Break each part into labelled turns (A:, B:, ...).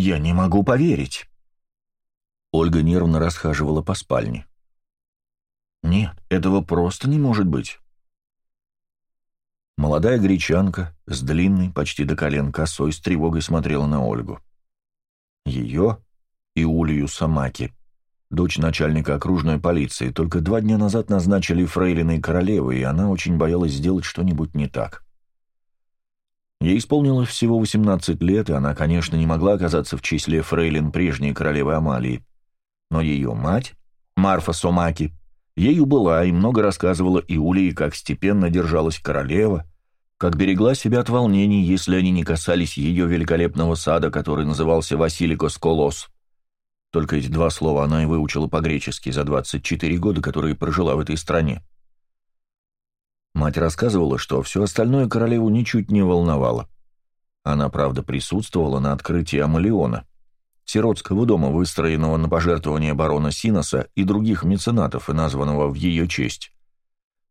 A: «Я не могу поверить». Ольга нервно расхаживала по спальне. «Нет, этого просто не может быть». Молодая гречанка с длинной, почти до колен косой, с тревогой смотрела на Ольгу. Ее и Улью Самаки, дочь начальника окружной полиции, только два дня назад назначили фрейлиной королевы, и она очень боялась сделать что-нибудь не так. Ей исполнилось всего 18 лет, и она, конечно, не могла оказаться в числе фрейлин прежней королевы Амалии. Но ее мать, Марфа Сомаки, ею была и много рассказывала Иулии, как степенно держалась королева, как берегла себя от волнений, если они не касались ее великолепного сада, который назывался Василикос Колос. Только эти два слова она и выучила по-гречески за 24 года, которые прожила в этой стране. Мать рассказывала, что все остальное королеву ничуть не волновало. Она, правда, присутствовала на открытии Амалиона, сиротского дома, выстроенного на пожертвование барона Синоса и других меценатов и названного в ее честь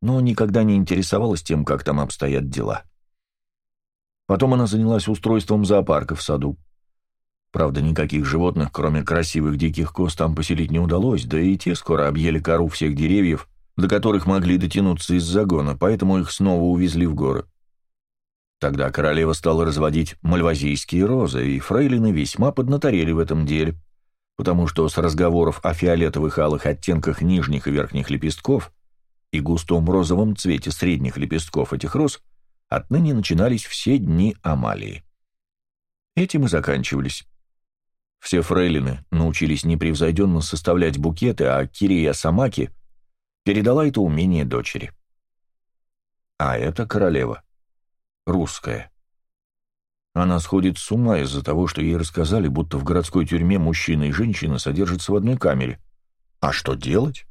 A: но никогда не интересовалась тем, как там обстоят дела. Потом она занялась устройством зоопарка в саду. Правда, никаких животных, кроме красивых диких коз, там поселить не удалось, да и те скоро объели кору всех деревьев, до которых могли дотянуться из загона, поэтому их снова увезли в горы. Тогда королева стала разводить мальвазийские розы, и фрейлины весьма поднаторели в этом деле, потому что с разговоров о фиолетовых алых оттенках нижних и верхних лепестков и густом розовом цвете средних лепестков этих роз отныне начинались все дни Амалии. Этим и заканчивались. Все фрейлины научились непревзойденно составлять букеты, а Кирия Самаки передала это умение дочери. А эта королева русская. Она сходит с ума из-за того, что ей рассказали, будто в городской тюрьме мужчина и женщина содержатся в одной камере. А что делать?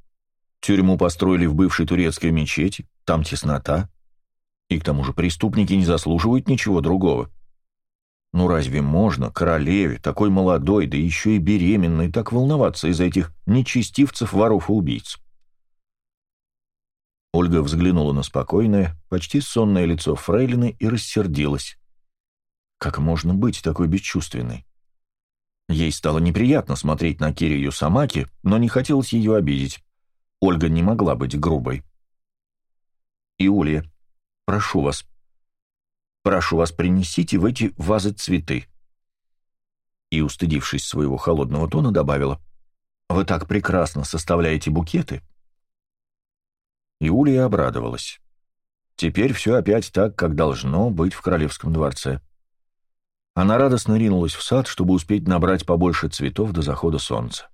A: Тюрьму построили в бывшей турецкой мечети, там теснота. И к тому же преступники не заслуживают ничего другого. Ну разве можно королеве, такой молодой, да еще и беременной, так волноваться из-за этих нечестивцев, воров и убийц? Ольга взглянула на спокойное, почти сонное лицо Фрейлины и рассердилась. Как можно быть такой бесчувственной? Ей стало неприятно смотреть на Кирию Самаки, но не хотелось ее обидеть. Ольга не могла быть грубой. «Иулия, прошу вас, прошу вас, принесите в эти вазы цветы». И, устыдившись своего холодного тона, добавила, «Вы так прекрасно составляете букеты». Иулия обрадовалась. Теперь все опять так, как должно быть в королевском дворце. Она радостно ринулась в сад, чтобы успеть набрать побольше цветов до захода солнца.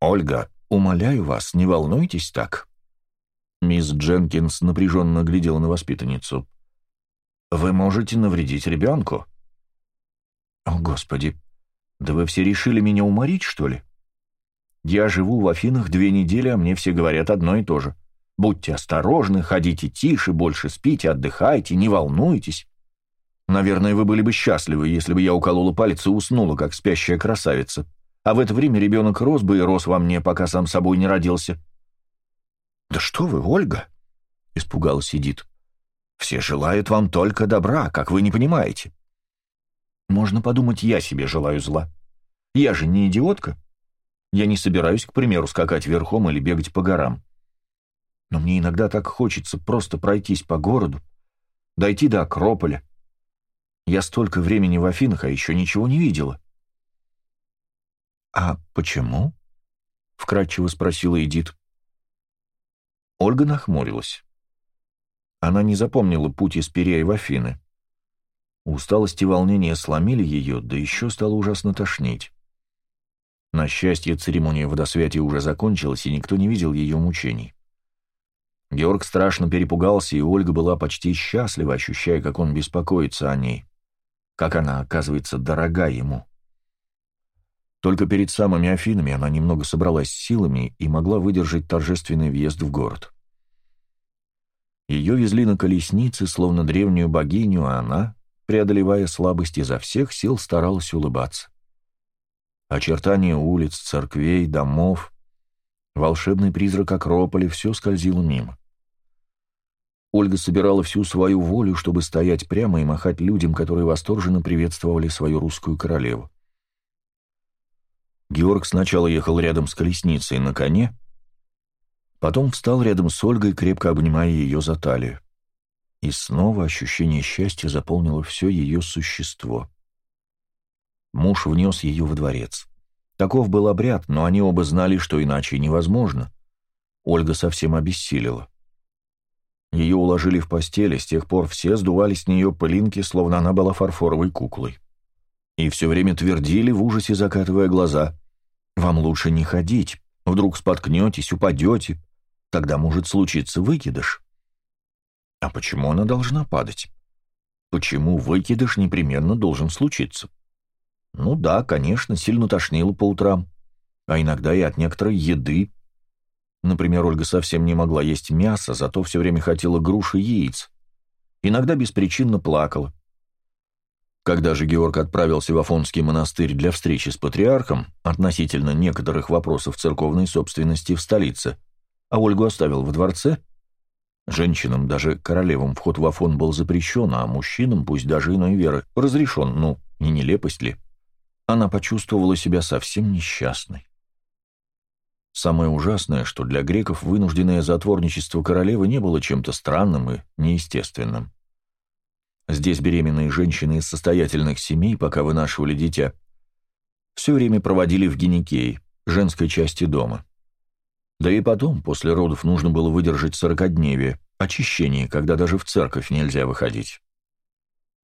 A: «Ольга», «Умоляю вас, не волнуйтесь так». Мисс Дженкинс напряженно глядела на воспитанницу. «Вы можете навредить ребенку». «О, Господи, да вы все решили меня уморить, что ли? Я живу в Афинах две недели, а мне все говорят одно и то же. Будьте осторожны, ходите тише, больше спите, отдыхайте, не волнуйтесь. Наверное, вы были бы счастливы, если бы я уколола палец и уснула, как спящая красавица а в это время ребенок рос бы и рос во мне, пока сам собой не родился. «Да что вы, Ольга!» — испугалась Эдит. «Все желают вам только добра, как вы не понимаете. Можно подумать, я себе желаю зла. Я же не идиотка. Я не собираюсь, к примеру, скакать верхом или бегать по горам. Но мне иногда так хочется просто пройтись по городу, дойти до Акрополя. Я столько времени в Афинах, а еще ничего не видела. «А почему?» — вкратчиво спросила Эдит. Ольга нахмурилась. Она не запомнила путь из Перея в Афины. Усталость и волнение сломили ее, да еще стало ужасно тошнить. На счастье, церемония водосвятия уже закончилась, и никто не видел ее мучений. Георг страшно перепугался, и Ольга была почти счастлива, ощущая, как он беспокоится о ней, как она, оказывается, дорога ему. Только перед самыми Афинами она немного собралась силами и могла выдержать торжественный въезд в город. Ее везли на колеснице, словно древнюю богиню, а она, преодолевая слабость изо всех сил, старалась улыбаться. Очертания улиц, церквей, домов, волшебный призрак Акрополя — все скользило мимо. Ольга собирала всю свою волю, чтобы стоять прямо и махать людям, которые восторженно приветствовали свою русскую королеву. Георг сначала ехал рядом с колесницей на коне, потом встал рядом с Ольгой, крепко обнимая ее за талию. И снова ощущение счастья заполнило все ее существо. Муж внес ее во дворец. Таков был обряд, но они оба знали, что иначе невозможно. Ольга совсем обессилила. Ее уложили в постели, с тех пор все сдували с нее пылинки, словно она была фарфоровой куклой. И все время твердили, в ужасе закатывая глаза, «Вам лучше не ходить, вдруг споткнетесь, упадете, тогда может случиться выкидыш». А почему она должна падать? Почему выкидыш непременно должен случиться? Ну да, конечно, сильно тошнило по утрам, а иногда и от некоторой еды. Например, Ольга совсем не могла есть мясо, зато все время хотела груши и яиц. Иногда беспричинно плакала. Когда же Георг отправился в Афонский монастырь для встречи с патриархом относительно некоторых вопросов церковной собственности в столице, а Ольгу оставил в дворце, женщинам, даже королевам, вход в Афон был запрещен, а мужчинам, пусть даже иной веры, разрешен, ну, не нелепость ли? Она почувствовала себя совсем несчастной. Самое ужасное, что для греков вынужденное затворничество королевы не было чем-то странным и неестественным. Здесь беременные женщины из состоятельных семей, пока вынашивали дитя, все время проводили в гинекее, женской части дома. Да и потом, после родов, нужно было выдержать сорокодневие, очищение, когда даже в церковь нельзя выходить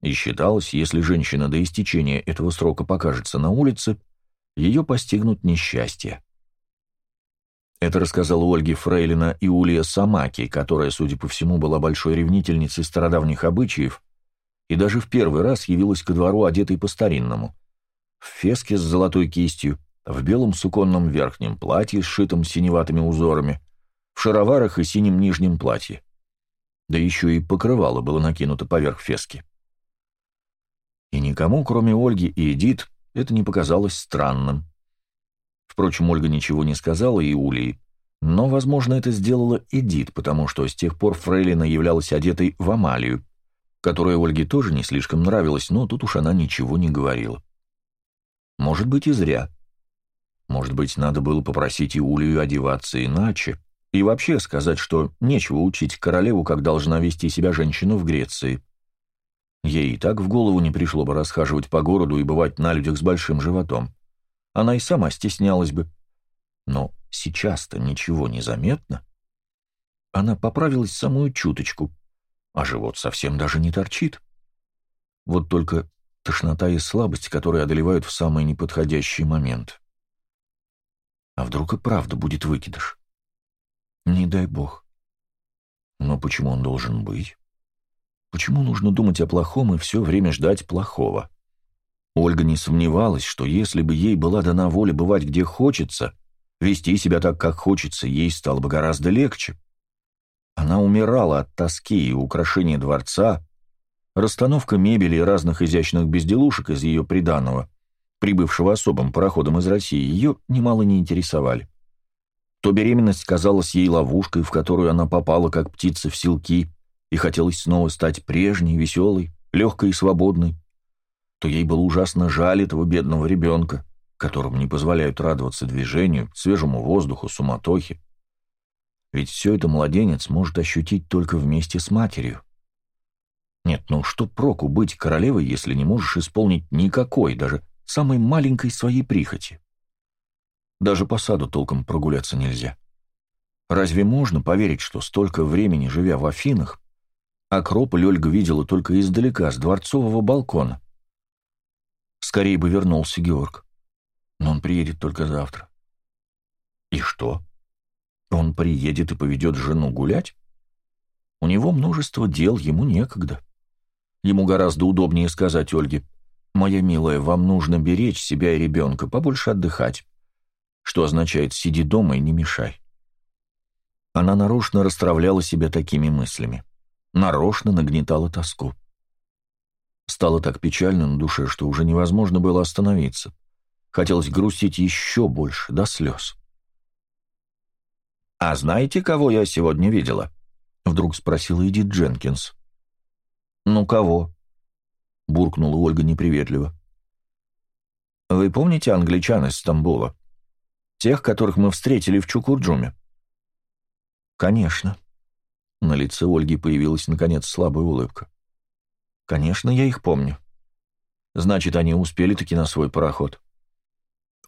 A: и считалось, если женщина до истечения этого срока покажется на улице, ее постигнут несчастья. Это рассказала Ольге Фрейлина Иулия Самаки, которая, судя по всему, была большой ревнительницей стародавних обычаев и даже в первый раз явилась ко двору одетой по-старинному, в феске с золотой кистью, в белом суконном верхнем платье, сшитом синеватыми узорами, в шароварах и синем нижнем платье. Да еще и покрывало было накинуто поверх фески. И никому, кроме Ольги и Эдит, это не показалось странным. Впрочем, Ольга ничего не сказала Иулии, но, возможно, это сделала Эдит, потому что с тех пор Фрейлина являлась одетой в Амалию, которая Ольге тоже не слишком нравилась, но тут уж она ничего не говорила. Может быть, и зря. Может быть, надо было попросить Иулию одеваться иначе, и вообще сказать, что нечего учить королеву, как должна вести себя женщина в Греции. Ей и так в голову не пришло бы расхаживать по городу и бывать на людях с большим животом. Она и сама стеснялась бы. Но сейчас-то ничего не заметно. Она поправилась самую чуточку, а живот совсем даже не торчит. Вот только тошнота и слабость, которые одолевают в самый неподходящий момент. А вдруг и правда будет выкидыш? Не дай бог. Но почему он должен быть? Почему нужно думать о плохом и все время ждать плохого? Ольга не сомневалась, что если бы ей была дана воля бывать где хочется, вести себя так, как хочется, ей стало бы гораздо легче. Она умирала от тоски и украшения дворца, расстановка мебели и разных изящных безделушек из ее приданого, прибывшего особым пароходом из России, ее немало не интересовали. То беременность казалась ей ловушкой, в которую она попала, как птица в селки, и хотелось снова стать прежней, веселой, легкой и свободной, то ей было ужасно жаль этого бедного ребенка, которому не позволяют радоваться движению, свежему воздуху, суматохе. Ведь все это младенец может ощутить только вместе с матерью. Нет, ну что проку быть королевой, если не можешь исполнить никакой, даже самой маленькой своей прихоти? Даже по саду толком прогуляться нельзя. Разве можно поверить, что столько времени, живя в Афинах, Акрополь Ольга видела только издалека, с дворцового балкона. Скорее бы вернулся Георг. Но он приедет только завтра. И что? Он приедет и поведет жену гулять? У него множество дел, ему некогда. Ему гораздо удобнее сказать Ольге, «Моя милая, вам нужно беречь себя и ребенка, побольше отдыхать», что означает «сиди дома и не мешай». Она нарочно расстравляла себя такими мыслями нарочно нагнетала тоску. Стало так печально на душе, что уже невозможно было остановиться. Хотелось грустить еще больше, до слез. «А знаете, кого я сегодня видела?» — Вдруг спросила Эдит Дженкинс. «Ну кого?» — буркнула Ольга неприветливо. «Вы помните англичан из Стамбула? Тех, которых мы встретили в Чукурджуме?» «Конечно». На лице Ольги появилась, наконец, слабая улыбка. «Конечно, я их помню. Значит, они успели таки на свой пароход».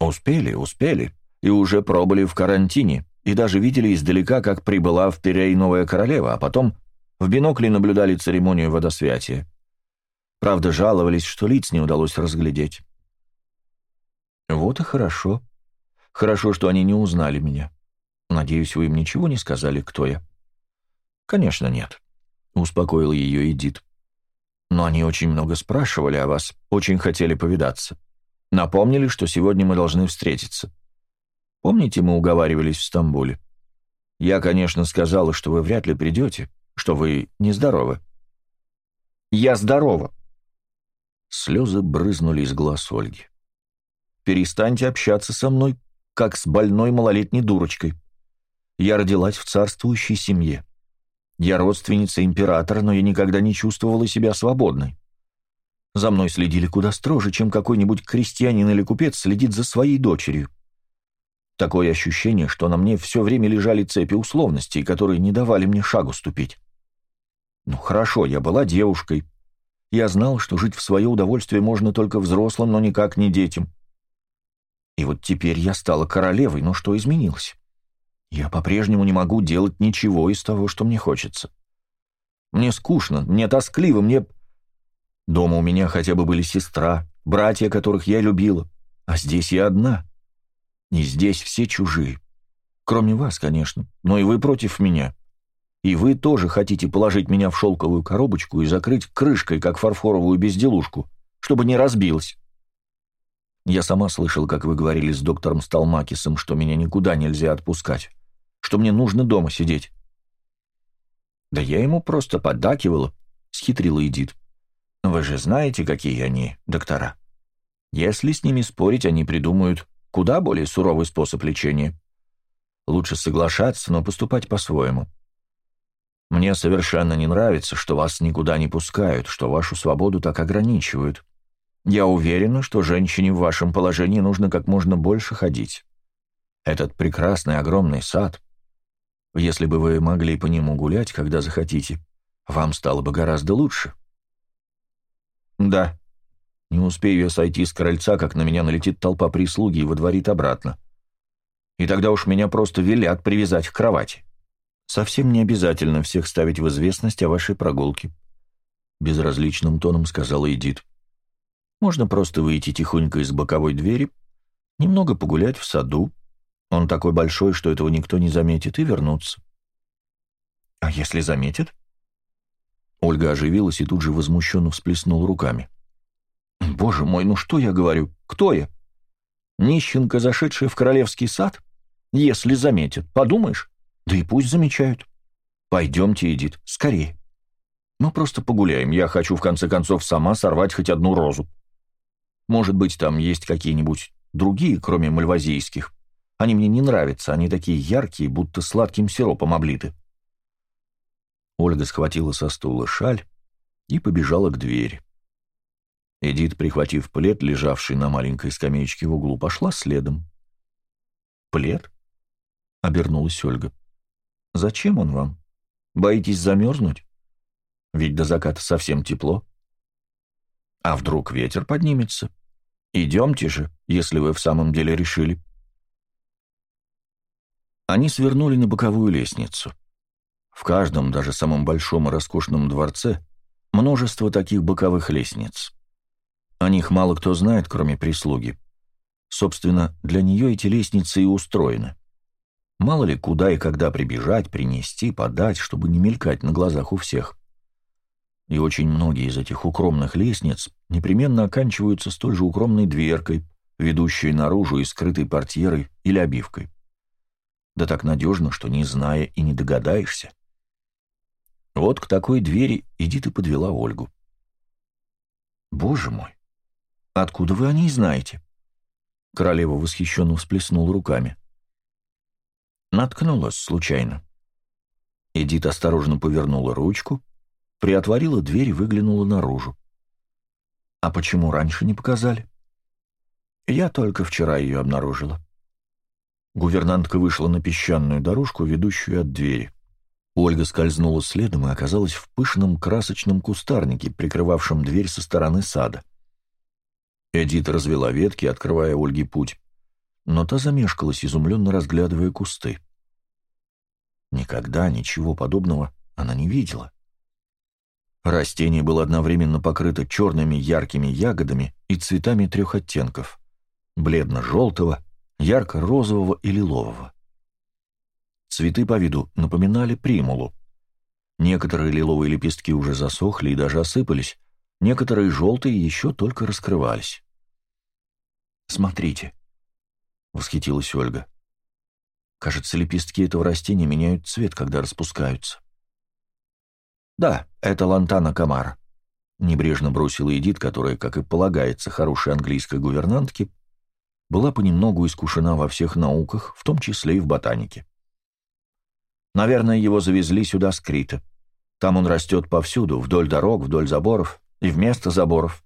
A: «Успели, успели. И уже пробыли в карантине, и даже видели издалека, как прибыла в Пирей новая королева, а потом в бинокле наблюдали церемонию водосвятия. Правда, жаловались, что лиц не удалось разглядеть. Вот и хорошо. Хорошо, что они не узнали меня. Надеюсь, вы им ничего не сказали, кто я. Конечно, нет, — успокоил ее Эдит. Но они очень много спрашивали о вас, очень хотели повидаться. Напомнили, что сегодня мы должны встретиться. Помните, мы уговаривались в Стамбуле? Я, конечно, сказала, что вы вряд ли придете, что вы нездоровы. Я здорова. Слезы брызнули из глаз Ольги. Перестаньте общаться со мной, как с больной малолетней дурочкой. Я родилась в царствующей семье. Я родственница императора, но я никогда не чувствовала себя свободной. За мной следили куда строже, чем какой-нибудь крестьянин или купец следит за своей дочерью. Такое ощущение, что на мне все время лежали цепи условностей, которые не давали мне шагу ступить. Ну хорошо, я была девушкой. Я знал, что жить в свое удовольствие можно только взрослым, но никак не детям. И вот теперь я стала королевой, но что изменилось? Я по-прежнему не могу делать ничего из того, что мне хочется. Мне скучно, мне тоскливо, мне... Дома у меня хотя бы были сестра, братья, которых я любила, а здесь я одна. И здесь все чужие. Кроме вас, конечно, но и вы против меня. И вы тоже хотите положить меня в шелковую коробочку и закрыть крышкой, как фарфоровую безделушку, чтобы не разбилась. Я сама слышал, как вы говорили с доктором Сталмакисом, что меня никуда нельзя отпускать, что мне нужно дома сидеть. Да я ему просто поддакивала, — схитрила Эдит. Вы же знаете, какие они, доктора. Если с ними спорить, они придумают Куда более суровый способ лечения. Лучше соглашаться, но поступать по-своему. Мне совершенно не нравится, что вас никуда не пускают, что вашу свободу так ограничивают. Я уверена, что женщине в вашем положении нужно как можно больше ходить. Этот прекрасный огромный сад. Если бы вы могли по нему гулять, когда захотите, вам стало бы гораздо лучше. Да, не успею я сойти с крыльца, как на меня налетит толпа прислуги и водворит обратно. И тогда уж меня просто велят привязать к кровати. Совсем не обязательно всех ставить в известность о вашей прогулке. Безразличным тоном сказала Эдит. Можно просто выйти тихонько из боковой двери, немного погулять в саду. Он такой большой, что этого никто не заметит, и вернуться. А если заметит? Ольга оживилась и тут же возмущенно всплеснула руками. — Боже мой, ну что я говорю? Кто я? Нищенка, зашедшая в королевский сад? Если заметят, подумаешь? Да и пусть замечают. Пойдемте, Эдит, скорее. Мы просто погуляем. Я хочу, в конце концов, сама сорвать хоть одну розу. Может быть, там есть какие-нибудь другие, кроме мальвазийских. Они мне не нравятся, они такие яркие, будто сладким сиропом облиты. Ольга схватила со стула шаль и побежала к двери. Эдит, прихватив плед, лежавший на маленькой скамеечке в углу, пошла следом. «Плед?» — обернулась Ольга. «Зачем он вам? Боитесь замерзнуть? Ведь до заката совсем тепло. А вдруг ветер поднимется? Идемте же, если вы в самом деле решили». Они свернули на боковую лестницу. В каждом, даже самом большом и роскошном дворце, множество таких боковых лестниц. О них мало кто знает, кроме прислуги. Собственно, для нее эти лестницы и устроены. Мало ли, куда и когда прибежать, принести, подать, чтобы не мелькать на глазах у всех. И очень многие из этих укромных лестниц непременно оканчиваются столь же укромной дверкой, ведущей наружу и скрытой портьерой или обивкой. Да так надежно, что не зная и не догадаешься. Вот к такой двери иди ты подвела Ольгу. Боже мой! «Откуда вы о ней знаете?» Королева восхищенно всплеснула руками. Наткнулась случайно. Эдит осторожно повернула ручку, приотворила дверь и выглянула наружу. «А почему раньше не показали?» «Я только вчера ее обнаружила». Гувернантка вышла на песчаную дорожку, ведущую от двери. Ольга скользнула следом и оказалась в пышном красочном кустарнике, прикрывавшем дверь со стороны сада. Эдит развела ветки, открывая Ольге путь, но та замешкалась, изумленно разглядывая кусты. Никогда ничего подобного она не видела. Растение было одновременно покрыто черными яркими ягодами и цветами трех оттенков — бледно-желтого, ярко-розового и лилового. Цветы по виду напоминали примулу. Некоторые лиловые лепестки уже засохли и даже осыпались, некоторые желтые еще только раскрывались. «Смотрите», — восхитилась Ольга. Кажется, лепестки этого растения меняют цвет, когда распускаются. «Да, это лантана комара», — небрежно бросила Эдит, которая, как и полагается хорошей английской гувернантке, была понемногу искушена во всех науках, в том числе и в ботанике. Наверное, его завезли сюда с Крита. Там он растет повсюду, вдоль дорог, вдоль заборов и вместо заборов.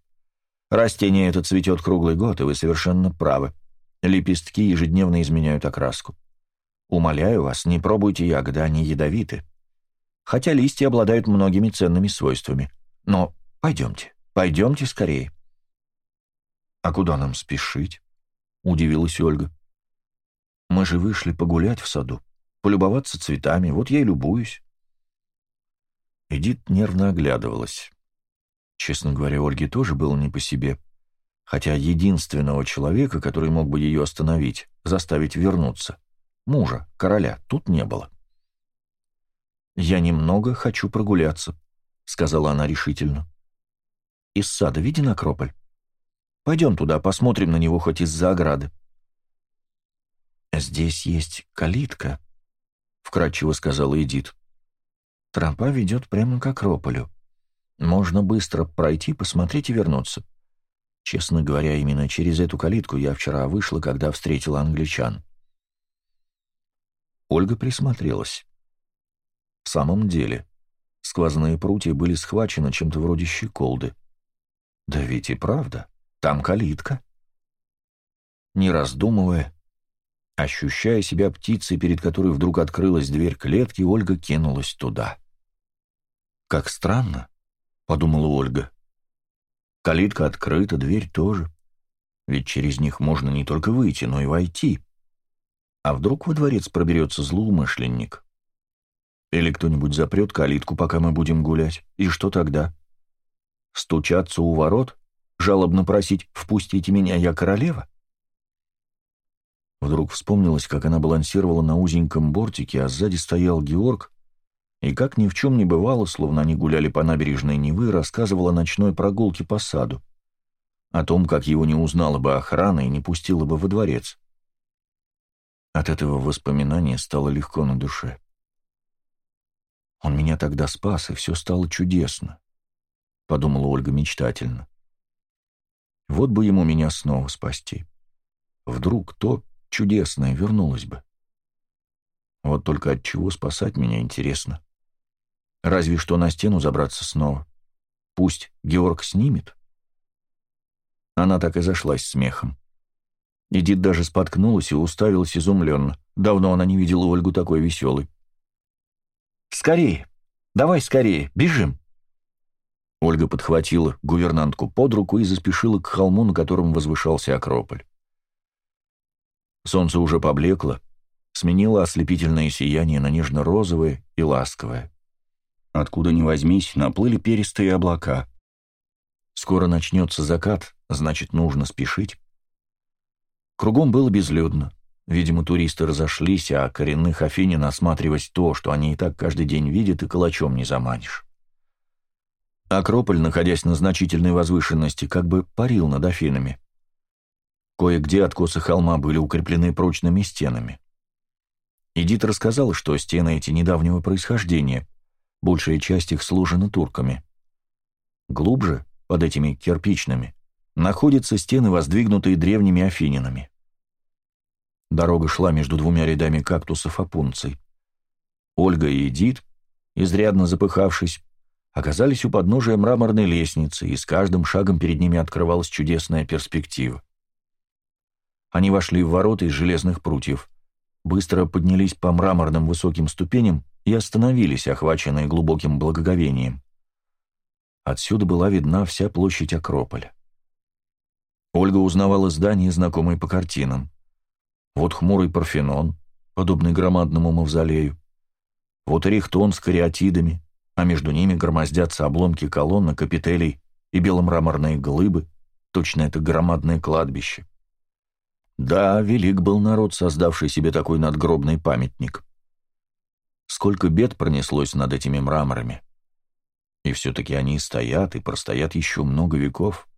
A: Растение это цветет круглый год, и вы совершенно правы. Лепестки ежедневно изменяют окраску. Умоляю вас, не пробуйте ягоды, они ядовиты. Хотя листья обладают многими ценными свойствами. Но пойдемте, пойдемте скорее. А куда нам спешить? Удивилась Ольга. Мы же вышли погулять в саду, полюбоваться цветами, вот я и любуюсь. Эдит нервно оглядывалась. Честно говоря, Ольге тоже было не по себе, хотя единственного человека, который мог бы ее остановить, заставить вернуться, мужа, короля, тут не было. «Я немного хочу прогуляться», — сказала она решительно. «Из сада виден Акрополь? Пойдем туда, посмотрим на него хоть из-за ограды». «Здесь есть калитка», — вкратчиво сказала Эдит. «Тропа ведет прямо к Акрополю. Можно быстро пройти, посмотреть и вернуться. Честно говоря, именно через эту калитку я вчера вышла, когда встретила англичан. Ольга присмотрелась. В самом деле, сквозные прутья были схвачены чем-то вроде щеколды. Да ведь и правда, там калитка. Не раздумывая, ощущая себя птицей, перед которой вдруг открылась дверь клетки, Ольга кинулась туда. «Как странно», — подумала Ольга. «Калитка открыта, дверь тоже. Ведь через них можно не только выйти, но и войти. А вдруг во дворец проберется злоумышленник? Или кто-нибудь запрет калитку, пока мы будем гулять? И что тогда? Стучаться у ворот? Жалобно просить «впустите меня, я королева»? Вдруг вспомнилось, как она балансировала на узеньком бортике, а сзади стоял Георг, и как ни в чем не бывало, словно они гуляли по набережной Невы, рассказывала о ночной прогулке по саду, о том, как его не узнала бы охрана и не пустила бы во дворец. От этого воспоминания стало легко на душе. «Он меня тогда спас, и все стало чудесно», — подумала Ольга мечтательно. «Вот бы ему меня снова спасти. Вдруг то чудесное вернулось бы. Вот только от чего спасать меня интересно. Разве что на стену забраться снова. Пусть Георг снимет». Она так и зашлась смехом. Эдит даже споткнулась и уставилась изумленно. Давно она не видела Ольгу такой веселой. «Скорее! Давай скорее! Бежим!» Ольга подхватила гувернантку под руку и заспешила к холму, на котором возвышался Акрополь. Солнце уже поблекло, сменило ослепительное сияние на нежно-розовое и ласковое. Откуда ни возьмись, наплыли перистые облака. Скоро начнется закат, значит, нужно спешить. Кругом было безлюдно. Видимо, туристы разошлись, а коренных афинин осматривать то, что они и так каждый день видят, и калачом не заманишь. Акрополь, находясь на значительной возвышенности, как бы парил над Афинами. Кое-где откосы холма были укреплены прочными стенами. Эдит рассказала, что стены эти недавнего происхождения, большая часть их сложена турками. Глубже, под этими кирпичными, находятся стены, воздвигнутые древними афининами. Дорога шла между двумя рядами кактусов опунций. Ольга и Эдит изрядно запыхавшись, оказались у подножия мраморной лестницы, и с каждым шагом перед ними открывалась чудесная перспектива. Они вошли в ворота из железных прутьев, быстро поднялись по мраморным высоким ступеням и остановились, охваченные глубоким благоговением. Отсюда была видна вся площадь Акрополя. Ольга узнавала здание, знакомое по картинам. Вот хмурый Парфенон, подобный громадному мавзолею. Вот Рихтон с кариатидами, а между ними громоздятся обломки колонн, капителей и беломраморные глыбы, точно это громадное кладбище. Да, велик был народ, создавший себе такой надгробный памятник. Сколько бед пронеслось над этими мраморами. И все-таки они стоят и простоят еще много веков.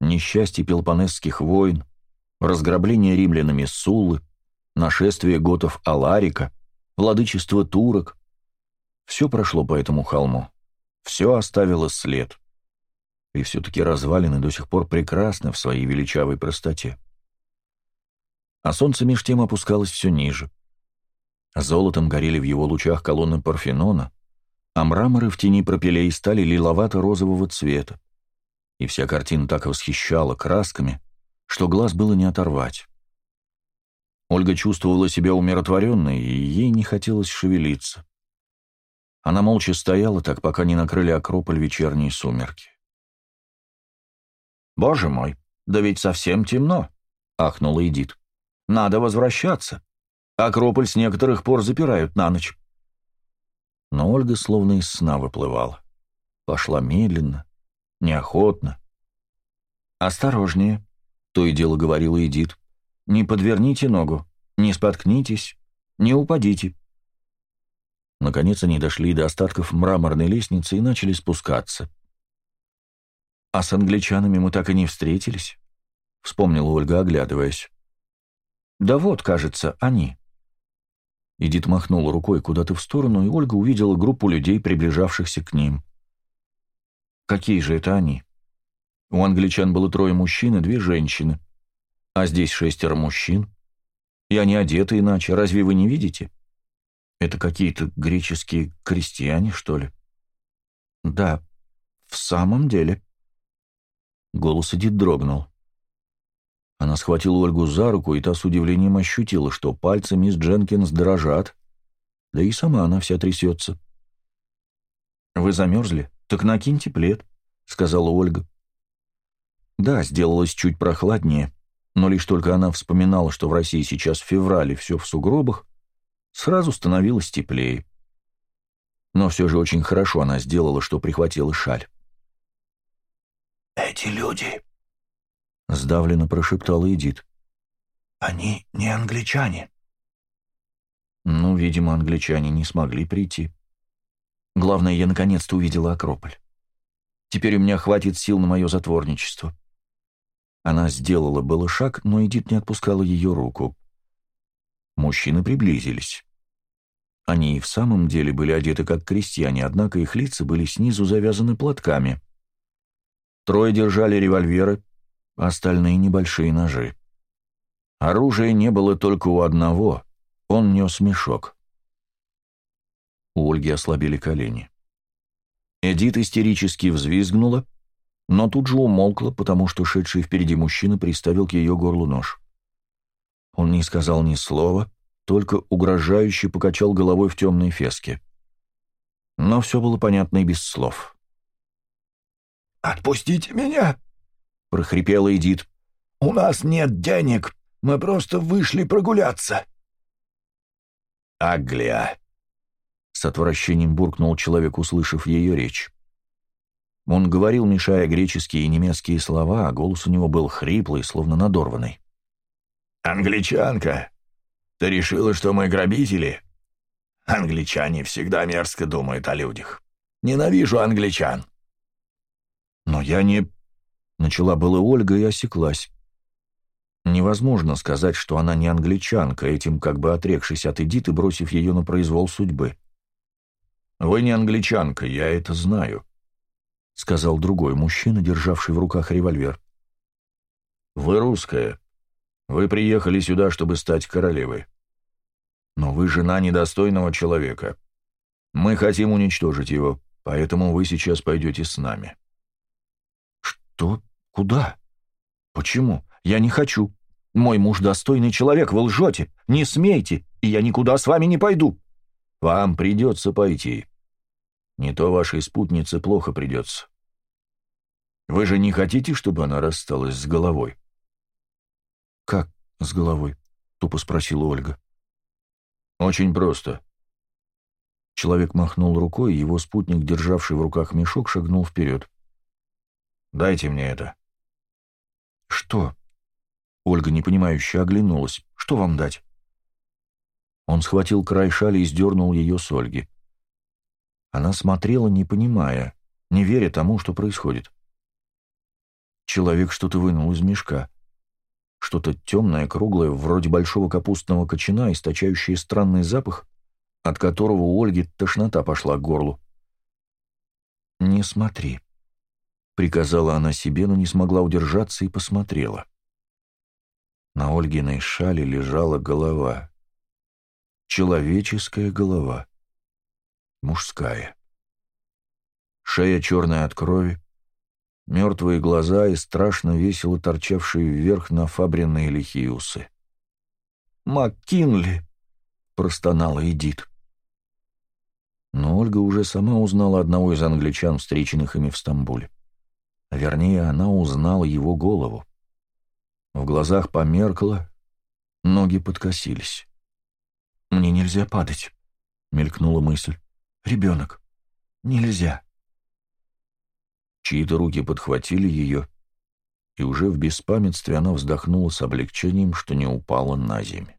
A: Несчастье пелопонесских войн, разграбление римлянами Суллы, нашествие готов Аларика, владычество турок. Все прошло по этому холму. Все оставило след. И все-таки развалины до сих пор прекрасны в своей величавой простоте. А солнце меж тем опускалось все ниже. Золотом горели в его лучах колонны Парфенона, а мраморы в тени пропилей стали лиловато-розового цвета. И вся картина так восхищала красками, что глаз было не оторвать. Ольга чувствовала себя умиротворенной, и ей не хотелось шевелиться. Она молча стояла так, пока не накрыли Акрополь вечерние сумерки. «Боже мой, да ведь совсем темно!» — ахнула Эдит. «Надо возвращаться. Акрополь с некоторых пор запирают на ночь». Но Ольга словно из сна выплывала. Пошла медленно, неохотно. «Осторожнее», — то и дело говорила Эдит. «Не подверните ногу, не споткнитесь, не упадите». Наконец они дошли до остатков мраморной лестницы и начали спускаться. «А с англичанами мы так и не встретились», — вспомнила Ольга, оглядываясь. «Да вот, кажется, они». Эдит махнула рукой куда-то в сторону, и Ольга увидела группу людей, приближавшихся к ним. Какие же это они? У англичан было трое мужчин и две женщины. А здесь шестеро мужчин. И они одеты иначе, разве вы не видите? Это какие-то греческие крестьяне, что ли? Да, в самом деле. Голос Эдит дрогнул. Она схватила Ольгу за руку, и та с удивлением ощутила, что пальцы мисс Дженкинс дрожат, да и сама она вся трясется. «Вы замерзли? Так накиньте плед», — сказала Ольга. Да, сделалось чуть прохладнее, но лишь только она вспоминала, что в России сейчас в феврале все в сугробах, сразу становилось теплее. Но все же очень хорошо она сделала, что прихватила шаль.
B: «Эти люди —
A: сдавленно прошептала Эдит.
B: «Они не англичане».
A: Ну, видимо, англичане не смогли прийти. Главное, я наконец-то увидела Акрополь. Теперь у меня хватит сил на мое затворничество. Она сделала было шаг, но Эдит не отпускала ее руку. Мужчины приблизились. Они и в самом деле были одеты как крестьяне, однако их лица были снизу завязаны платками. Трое держали револьверы, остальные небольшие ножи. Оружия не было только у одного, он нес мешок. У Ольги ослабели колени. Эдит истерически взвизгнула, но тут же умолкла, потому что шедший впереди мужчина приставил к ее горлу нож. Он не сказал ни слова, только угрожающе покачал головой в темной феске. Но все было понятно и без слов.
B: «Отпустите меня!»
A: прохрипела Эдит.
B: «У нас нет денег, мы просто вышли прогуляться».
A: «Агля!» — с отвращением буркнул человек, услышав ее речь. Он говорил, мешая греческие и немецкие слова, а голос у него был хриплый, словно надорванный.
B: «Англичанка, ты решила, что мы грабители?» «Англичане всегда мерзко думают о людях. Ненавижу англичан».
A: «Но я не...» Начала была Ольга и осеклась. Невозможно сказать, что она не англичанка, этим как бы отрекшись от Эдит и бросив ее на произвол судьбы. «Вы не англичанка, я это знаю», — сказал другой мужчина, державший в руках револьвер. «Вы русская. Вы приехали сюда, чтобы стать королевой. Но вы жена недостойного человека. Мы хотим уничтожить его, поэтому вы сейчас пойдете с нами».
C: «Что? Куда? Почему? Я не хочу. Мой муж достойный человек, вы лжете. Не смейте, и я никуда с вами не пойду».
A: «Вам придется пойти. Не то вашей спутнице плохо придется. Вы же не хотите, чтобы она рассталась с головой?»
C: «Как с головой?» — тупо спросила Ольга.
A: «Очень просто».
C: Человек махнул рукой, и его спутник, державший в руках мешок, шагнул вперед.
A: «Дайте мне это».
C: «Что?» Ольга непонимающе оглянулась. «Что вам дать?» Он схватил край шали и сдернул ее с Ольги. Она смотрела, не понимая, не веря тому, что происходит. Человек что-то вынул из мешка. Что-то темное, круглое, вроде большого капустного кочана, источающее странный запах, от которого у Ольги тошнота пошла к горлу. «Не смотри», — приказала она себе, но не смогла удержаться и посмотрела. На Ольгиной шале лежала голова. Человеческая голова. Мужская. Шея черная от крови, мертвые глаза и страшно весело торчавшие вверх на фабренные лихие усы. «МакКинли!» — простонала Эдит. Но Ольга уже сама узнала одного из англичан, встреченных ими в Стамбуле. А вернее, она узнала его голову. В глазах померкло, ноги подкосились. «Мне нельзя падать», — мелькнула мысль. «Ребенок. Нельзя». Чьи-то руки подхватили ее, и уже в беспамятстве она вздохнула с облегчением, что не упала на землю.